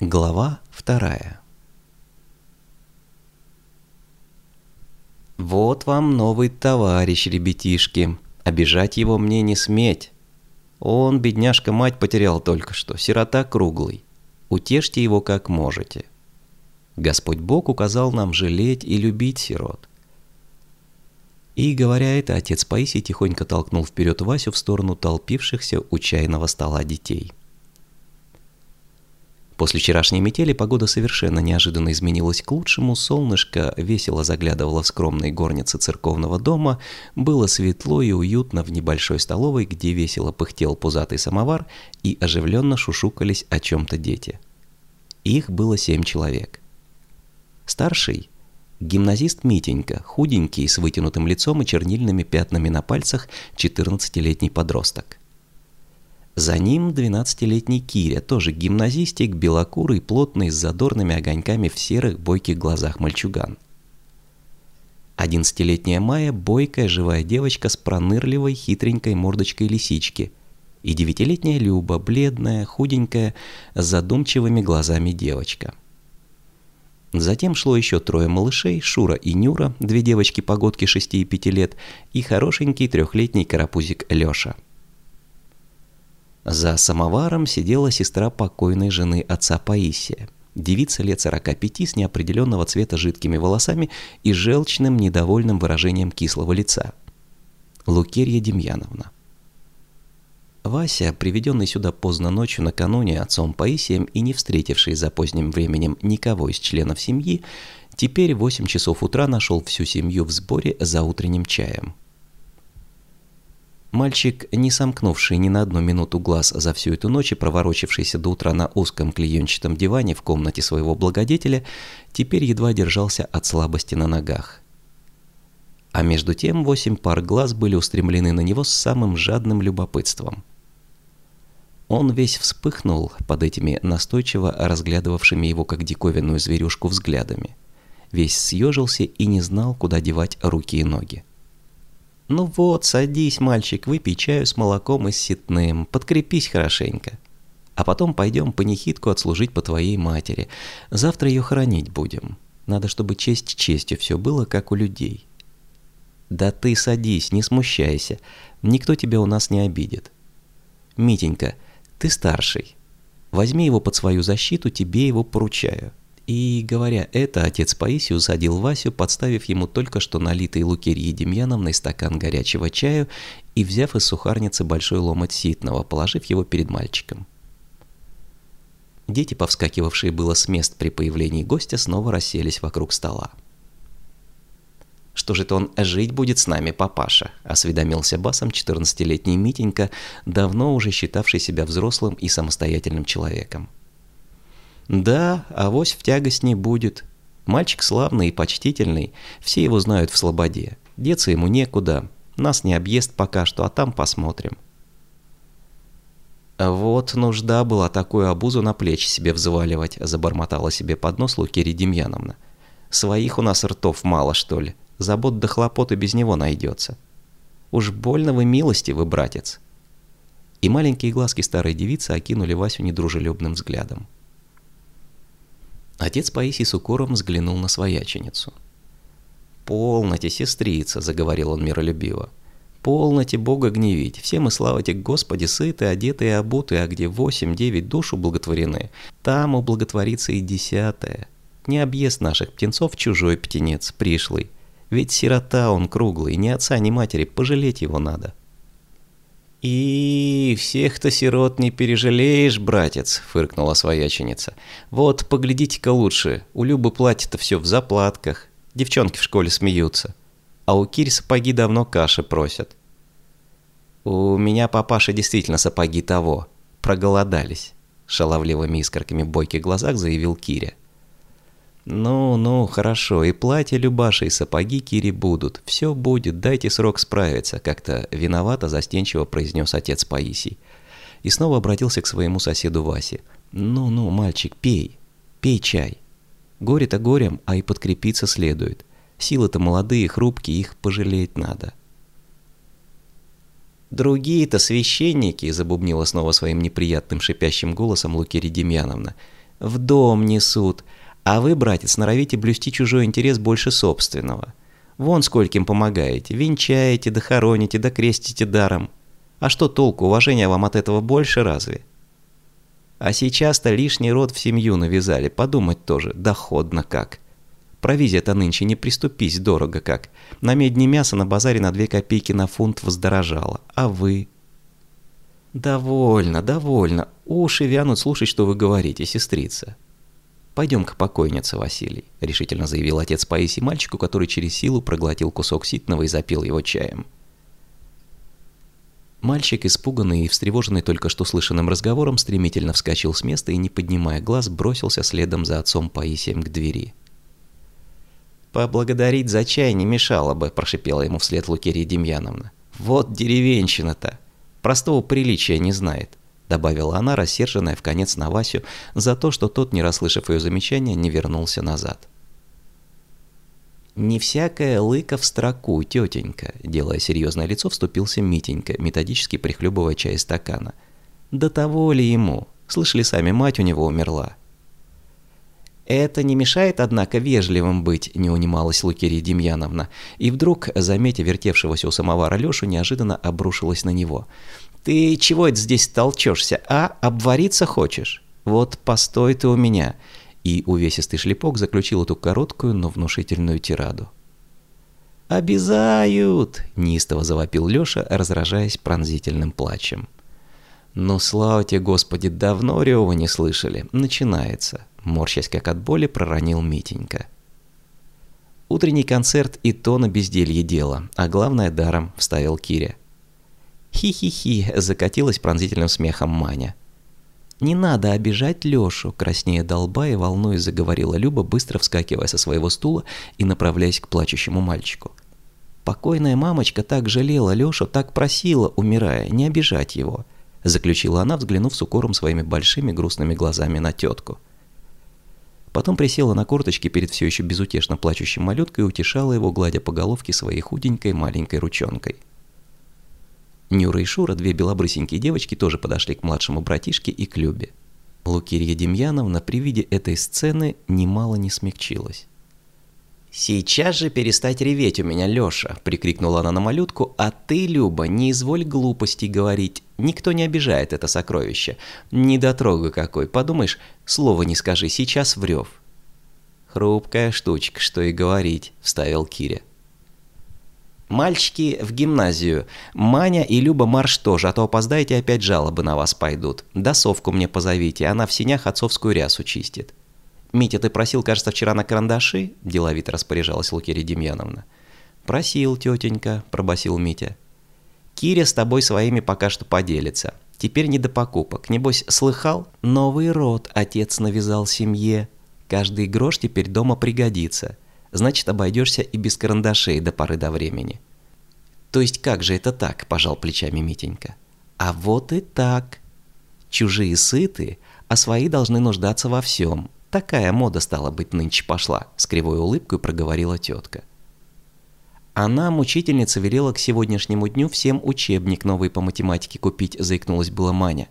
Глава вторая «Вот вам новый товарищ, ребятишки. Обижать его мне не сметь. Он, бедняжка, мать потерял только что, сирота круглый. Утешьте его как можете. Господь Бог указал нам жалеть и любить сирот. И, говоря это, отец Паисий тихонько толкнул вперед Васю в сторону толпившихся у чайного стола детей. После вчерашней метели погода совершенно неожиданно изменилась к лучшему, солнышко весело заглядывало в скромные горницы церковного дома, было светло и уютно в небольшой столовой, где весело пыхтел пузатый самовар и оживленно шушукались о чем-то дети. Их было семь человек. Старший – гимназист Митенька, худенький, с вытянутым лицом и чернильными пятнами на пальцах, 14-летний подросток. За ним 12-летний Киря, тоже гимназистик, белокурый, плотный, с задорными огоньками в серых бойких глазах мальчуган. 11-летняя Майя – бойкая живая девочка с пронырливой хитренькой мордочкой лисички. И девятилетняя Люба – бледная, худенькая, с задумчивыми глазами девочка. Затем шло еще трое малышей, Шура и Нюра, две девочки-погодки 6 и 5 лет, и хорошенький трехлетний карапузик Леша – за самоваром сидела сестра покойной жены отца Паисия. Девица лет 45 с неопределенного цвета жидкими волосами и желчным недовольным выражением кислого лица. Лукерья Демьяновна. Вася, приведенный сюда поздно ночью накануне отцом Паисием и не встретивший за поздним временем никого из членов семьи, теперь в 8 часов утра нашел всю семью в сборе за утренним чаем. Мальчик, не сомкнувший ни на одну минуту глаз за всю эту ночь и проворочившийся до утра на узком клеенчатом диване в комнате своего благодетеля, теперь едва держался от слабости на ногах. А между тем восемь пар глаз были устремлены на него с самым жадным любопытством. Он весь вспыхнул под этими настойчиво разглядывавшими его как диковинную зверюшку взглядами. Весь съежился и не знал, куда девать руки и ноги. «Ну вот, садись, мальчик, выпей чаю с молоком и с ситным, подкрепись хорошенько. А потом пойдем панихидку отслужить по твоей матери. Завтра ее хоронить будем. Надо, чтобы честь честью все было, как у людей». «Да ты садись, не смущайся. Никто тебя у нас не обидит». «Митенька, ты старший. Возьми его под свою защиту, тебе его поручаю». И, говоря это, отец Паисий усадил Васю, подставив ему только что налитый Лукерьей Демьяновной стакан горячего чаю и взяв из сухарницы большой ломоть ситного, положив его перед мальчиком. Дети, повскакивавшие было с мест при появлении гостя, снова расселись вокруг стола. «Что же это он жить будет с нами, папаша?» – осведомился басом 14-летний Митенька, давно уже считавший себя взрослым и самостоятельным человеком. Да, авось в тягость не будет. Мальчик славный и почтительный, все его знают в Слободе. Деться ему некуда, нас не объест пока что, а там посмотрим. «Вот нужда была такую обузу на плечи себе взваливать», – забормотала себе под нос Лукерия Демьяновна. «Своих у нас ртов мало, что ли? Забот да хлопот и без него найдется. Уж больно вы милостивый, братец». И маленькие глазки старой девицы окинули Васю недружелюбным взглядом. Отец Паисий с укором взглянул на свояченицу. «Полноте, сестрица», — заговорил он миролюбиво. «Полноте Бога гневить. Все мы, слава тебе, Господи, сыты, одеты и обуты, а где восемь-девять душ ублаготворены, там ублаготворится и десятая. Не объезд наших птенцов чужой птенец, пришлый. Ведь сирота он круглый, ни отца, ни матери, пожалеть его надо». «И всех-то сирот не пережалеешь, братец», — фыркнула свояченица. «Вот, поглядите-ка лучше, у Любы платье-то все в заплатках, девчонки в школе смеются, а у Кири сапоги давно каши просят». «У меня папаша действительно сапоги того, проголодались», — шаловливыми искорками бойких глазах заявил Киря. «Ну, ну, хорошо, и платье Любаши, и сапоги Кири будут. Все будет, дайте срок справиться», – как-то виновато застенчиво произнес отец Паисий. И снова обратился к своему соседу Васе. «Ну, ну, мальчик, пей, пей чай. Горе-то горем, а и подкрепиться следует. Силы-то молодые, хрупкие, их пожалеть надо». «Другие-то священники», – забубнила снова своим неприятным шипящим голосом Лукерия Демьяновна – В дом несут. А вы, братец, норовите блюсти чужой интерес больше собственного. Вон скольким помогаете. Венчаете, дохороните, докрестите даром. А что толку, уважения вам от этого больше разве? А сейчас-то лишний род в семью навязали, подумать тоже, доходно как. Провизия-то нынче не приступись, дорого как. На медне мясо на базаре на две копейки на фунт воздорожало. А вы? Довольно, довольно. Уши вянут слушать, что вы говорите, сестрица. «Пойдем-ка покойнице, Василий», – решительно заявил отец Паисий мальчику, который через силу проглотил кусок ситного и запил его чаем. Мальчик, испуганный и встревоженный только что слышанным разговором, стремительно вскочил с места и, не поднимая глаз, бросился следом за отцом Паисием к двери. «Поблагодарить за чай не мешало бы», – прошипела ему вслед Лукерия Демьяновна. «Вот деревенщина-то! Простого приличия не знает», – добавила она, рассерженная в конец на Васю за то, что тот, не расслышав ее замечания, не вернулся назад. «Не всякая лыка в строку, тетенька», – делая серьезное лицо, вступился Митенька, методически прихлебывая чай из стакана. «До того ли ему? Слышали сами, мать у него умерла». «Это не мешает, однако, вежливым быть», – не унималась Лукерия Демьяновна. И вдруг, заметя вертевшегося у самовара Лешу, неожиданно обрушилась на него. «Ты чего это здесь толчешься, а? Обвариться хочешь? Вот постой ты у меня и увесистый шлепок заключил эту короткую, но внушительную тираду. «Обязают!» – неистово завопил Лёша, разражаясь пронзительным плачем. «Ну, слава тебе, Господи, давно рева не слышали. Начинается!» – морщась как от боли, проронил Митенька. Утренний концерт и то на безделье дело, а главное даром вставил Киря. «Хи-хи-хи!» – закатилась пронзительным смехом Маня. «Не надо обижать Лёшу», – краснея долба и волнуясь заговорила Люба, быстро вскакивая со своего стула и направляясь к плачущему мальчику. «Покойная мамочка так жалела Лёшу, так просила, умирая, не обижать его», – заключила она, взглянув с укором своими большими грустными глазами на тетку. Потом присела на корточки перед все еще безутешно плачущим малюткой и утешала его, гладя по головке своей худенькой маленькой ручонкой. Нюра и Шура, две белобрысенькие девочки, тоже подошли к младшему братишке и к Любе. Лукерья Демьяновна при виде этой сцены немало не смягчилась. «Сейчас же перестать реветь у меня, Лёша!» – прикрикнула она на малютку. «А ты, Люба, не изволь глупостей говорить. Никто не обижает это сокровище. Недотрога какой. Подумаешь, слова не скажи, сейчас врёв». «Хрупкая штучка, что и говорить», – вставил Киря. Мальчики в гимназию. Маня и Люба марш тоже, а то опоздаете опять жалобы на вас пойдут. Да совку мне позовите, она в синях отцовскую рясу чистит. «Митя, ты просил, кажется, вчера на карандаши?» – деловито распоряжалась Лукерия Демьяновна. «Просил, тетенька», – пробасил Митя. «Киря с тобой своими пока что поделится. Теперь не до покупок. Небось, слыхал? Новый род отец навязал семье. Каждый грош теперь дома пригодится значит обойдешься и без карандашей до поры до времени. То есть как же это так, пожал плечами Митенька. А вот и так. Чужие сыты, а свои должны нуждаться во всем. Такая мода стала быть нынче пошла, с кривой улыбкой проговорила тетка. Она, мучительница, велела к сегодняшнему дню всем учебник новый по математике купить, заикнулась была Маня.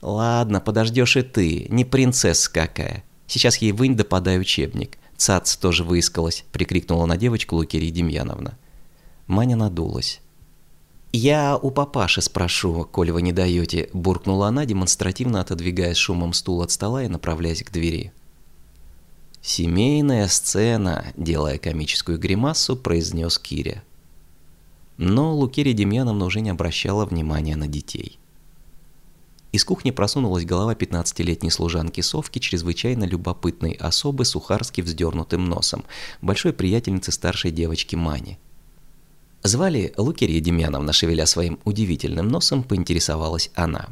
«Ладно, подождешь и ты, не принцесса какая. Сейчас ей вынь да подай учебник. «Цац тоже выискалась!» – прикрикнула на девочку Лукерия Демьяновна. Маня надулась. «Я у папаши спрошу, коль вы не даете», – буркнула она, демонстративно отодвигая шумом стул от стола и направляясь к двери. «Семейная сцена», – делая комическую гримасу, произнес Киря. Но Лукерия Демьяновна уже не обращала внимания на детей. Из кухни просунулась голова 15-летней служанки Совки, чрезвычайно любопытной особы с ухарски вздернутым носом, большой приятельницы старшей девочки Мани. Звали Лукерья Демьяновна, шевеля своим удивительным носом, поинтересовалась она.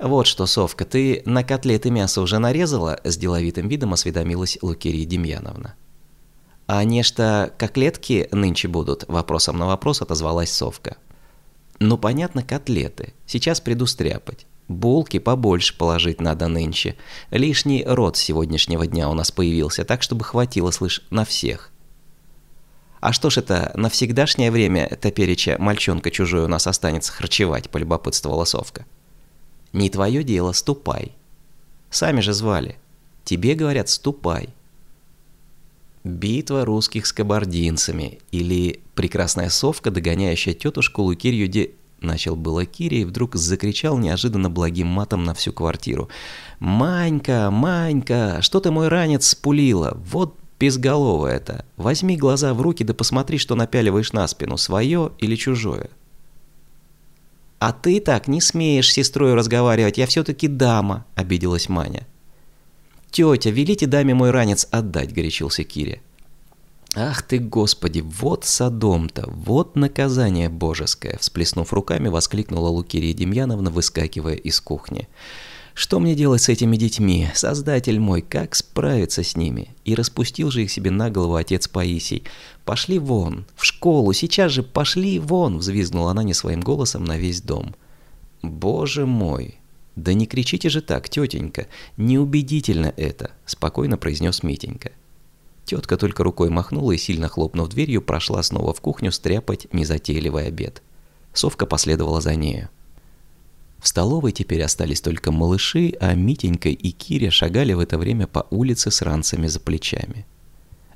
«Вот что, Совка, ты на котлеты мясо уже нарезала?» – с деловитым видом осведомилась Лукерья Демьяновна. «А нечто котлетки нынче будут?» – вопросом на вопрос отозвалась Совка. «Ну, понятно, котлеты. Сейчас приду стряпать. Булки побольше положить надо нынче. Лишний рот сегодняшнего дня у нас появился, так чтобы хватило, слышь, на всех. А что ж это, на всегдашнее время топереча мальчонка чужой у нас останется харчевать, полюбопытствовала Совка. Не твое дело, ступай. Сами же звали. Тебе говорят, ступай. Битва русских с кабардинцами или прекрасная совка, догоняющая тетушку Лукирью де... Начал было Кири и вдруг закричал неожиданно благим матом на всю квартиру. «Манька, Манька, что ты мой ранец спулила? Вот безголовая это. Возьми глаза в руки да посмотри, что напяливаешь на спину, свое или чужое». «А ты так не смеешь с сестрой разговаривать, я все-таки дама», – обиделась Маня. «Тетя, велите даме мой ранец отдать», – горячился Киря. «Ах ты, Господи, вот садом-то, вот наказание божеское!» Всплеснув руками, воскликнула Лукирия Демьяновна, выскакивая из кухни. «Что мне делать с этими детьми? Создатель мой, как справиться с ними?» И распустил же их себе на голову отец Паисий. «Пошли вон, в школу, сейчас же пошли вон!» Взвизгнула она не своим голосом на весь дом. «Боже мой!» «Да не кричите же так, тетенька, неубедительно это», – спокойно произнес Митенька. Тетка только рукой махнула и, сильно хлопнув дверью, прошла снова в кухню стряпать незатейливый обед. Совка последовала за нею. В столовой теперь остались только малыши, а Митенька и Киря шагали в это время по улице с ранцами за плечами.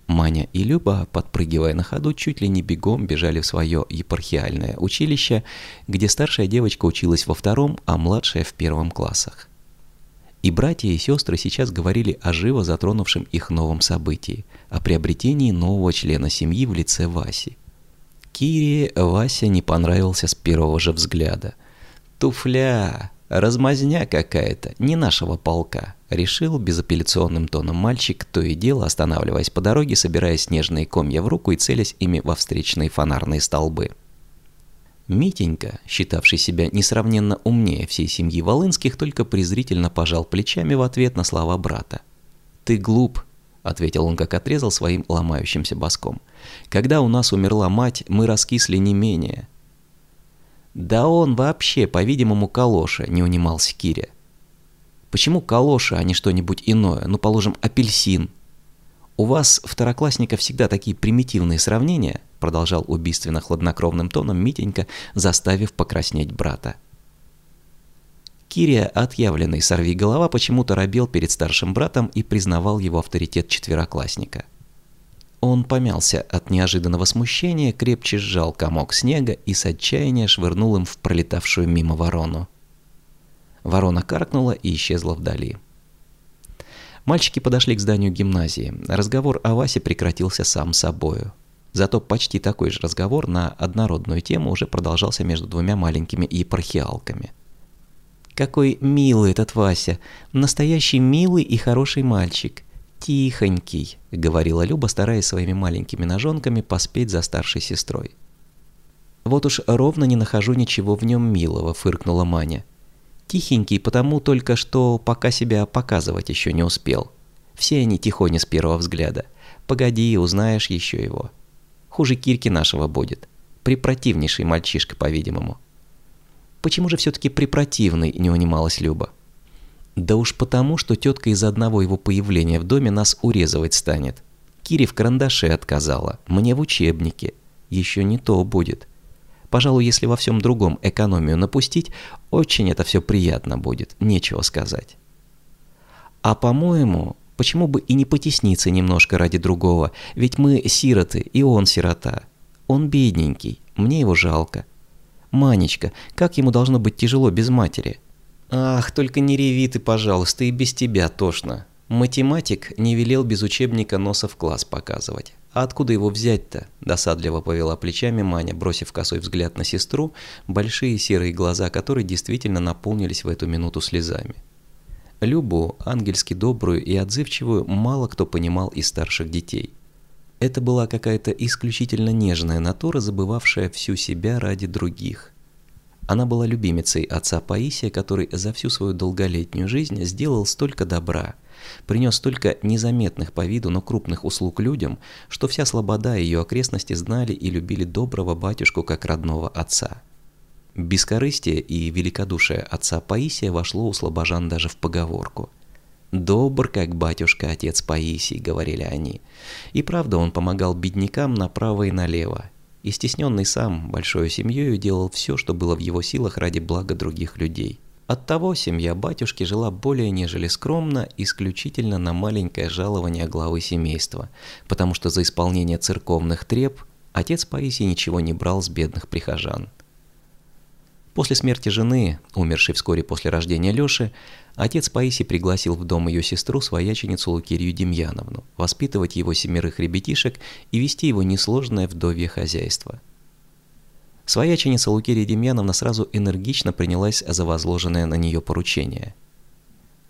Маня и Люба, подпрыгивая на ходу, чуть ли не бегом бежали в свое епархиальное училище, где старшая девочка училась во втором, а младшая в первом классах. И братья и сестры сейчас говорили о живо затронувшем их новом событии, о приобретении нового члена семьи в лице Васи. Кире Вася не понравился с первого же взгляда. «Туфля! Размазня какая-то, не нашего полка», — решил безапелляционным тоном мальчик, то и дело останавливаясь по дороге, собирая снежные комья в руку и целясь ими во встречные фонарные столбы. Митенька, считавший себя несравненно умнее всей семьи Волынских, только презрительно пожал плечами в ответ на слова брата. «Ты глуп», — ответил он, как отрезал своим ломающимся боском. «Когда у нас умерла мать, мы раскисли не менее. «Да он вообще, по-видимому, калоша», — не унимался Киря. «Почему калоша, а не что-нибудь иное? Ну, положим, апельсин». «У вас, второклассника, всегда такие примитивные сравнения», — продолжал убийственно-хладнокровным тоном Митенька, заставив покраснеть брата. Кирия, отъявленный сорвиголова, почему-то робел перед старшим братом и признавал его авторитет четвероклассника. Он помялся от неожиданного смущения, крепче сжал комок снега и с отчаяния швырнул им в пролетавшую мимо ворону. Ворона каркнула и исчезла вдали. Мальчики подошли к зданию гимназии. Разговор о Васе прекратился сам собою. Зато почти такой же разговор на однородную тему уже продолжался между двумя маленькими епархиалками. «Какой милый этот Вася! Настоящий милый и хороший мальчик!» «Тихонький», — говорила Люба, стараясь своими маленькими ножонками поспеть за старшей сестрой. «Вот уж ровно не нахожу ничего в нем милого», — фыркнула Маня. «Тихенький, потому только что пока себя показывать еще не успел. Все они тихони с первого взгляда. Погоди, узнаешь еще его. Хуже Кирки нашего будет. Припротивнейший мальчишка, по-видимому». «Почему же все-таки припротивный?» — не унималась Люба. Да уж потому, что тетка из одного его появления в доме нас урезывать станет. Кире в карандаше отказала, мне в учебнике. Еще не то будет. Пожалуй, если во всем другом экономию напустить, очень это все приятно будет, нечего сказать. А по-моему, почему бы и не потесниться немножко ради другого, ведь мы сироты, и он сирота. Он бедненький, мне его жалко. Манечка, как ему должно быть тяжело без матери?» «Ах, только не реви ты, пожалуйста, и без тебя тошно». Математик не велел без учебника носа в класс показывать. А откуда его взять-то? Досадливо повела плечами Маня, бросив косой взгляд на сестру, большие серые глаза которой действительно наполнились в эту минуту слезами. Любу, ангельски добрую и отзывчивую, мало кто понимал из старших детей. Это была какая-то исключительно нежная натура, забывавшая всю себя ради других – она была любимицей отца Паисия, который за всю свою долголетнюю жизнь сделал столько добра, принес столько незаметных по виду, но крупных услуг людям, что вся слобода и ее окрестности знали и любили доброго батюшку как родного отца. Бескорыстие и великодушие отца Паисия вошло у слобожан даже в поговорку. «Добр, как батюшка, отец Паисий», — говорили они. И правда, он помогал беднякам направо и налево, и стесненный сам большой семьей делал все, что было в его силах ради блага других людей. Оттого семья батюшки жила более нежели скромно, исключительно на маленькое жалование главы семейства, потому что за исполнение церковных треб отец Паисий ничего не брал с бедных прихожан. После смерти жены, умершей вскоре после рождения Лёши, отец Паисий пригласил в дом ее сестру, свояченицу Лукирию Демьяновну, воспитывать его семерых ребятишек и вести его несложное вдовье хозяйство – Свояченица Лукерия Демьяновна сразу энергично принялась за возложенное на нее поручение.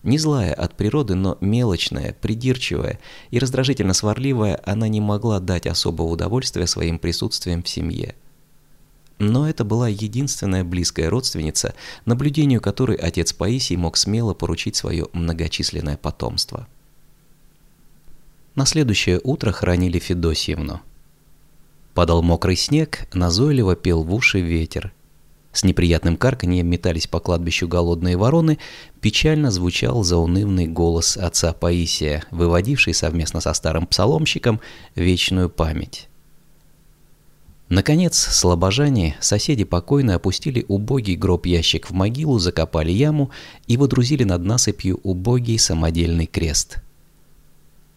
Не злая от природы, но мелочная, придирчивая и раздражительно сварливая, она не могла дать особого удовольствия своим присутствием в семье. Но это была единственная близкая родственница, наблюдению которой отец Паисий мог смело поручить свое многочисленное потомство. На следующее утро хоронили Федосьевну – Падал мокрый снег, назойливо пел в уши ветер. С неприятным карканьем метались по кладбищу голодные вороны, печально звучал заунывный голос отца Паисия, выводивший совместно со старым псаломщиком вечную память. Наконец, слабожане, соседи покойно опустили убогий гроб-ящик в могилу, закопали яму и водрузили над насыпью убогий самодельный крест –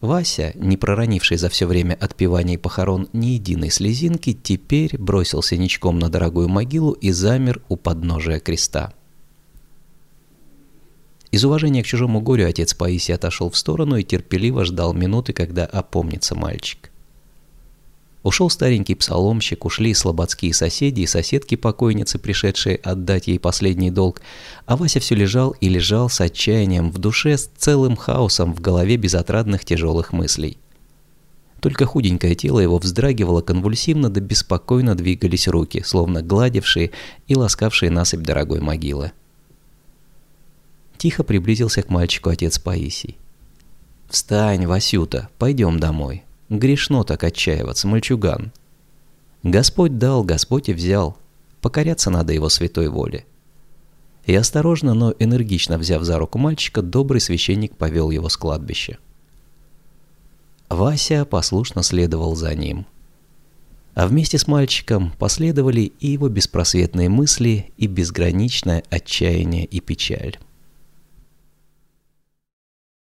Вася, не проронивший за все время отпеваний похорон ни единой слезинки, теперь бросился ничком на дорогую могилу и замер у подножия креста. Из уважения к чужому горю отец Паисий отошел в сторону и терпеливо ждал минуты, когда опомнится мальчик. Ушел старенький псаломщик, ушли слободские соседи и соседки покойницы, пришедшие отдать ей последний долг, а Вася все лежал и лежал с отчаянием в душе, с целым хаосом в голове безотрадных тяжелых мыслей. Только худенькое тело его вздрагивало конвульсивно, да беспокойно двигались руки, словно гладившие и ласкавшие насыпь дорогой могилы. Тихо приблизился к мальчику отец Паисий. «Встань, Васюта, пойдем домой. Грешно так отчаиваться, мальчуган. Господь дал, Господь и взял. Покоряться надо его святой воле. И осторожно, но энергично взяв за руку мальчика, добрый священник повел его с кладбища. Вася послушно следовал за ним. А вместе с мальчиком последовали и его беспросветные мысли, и безграничное отчаяние и печаль.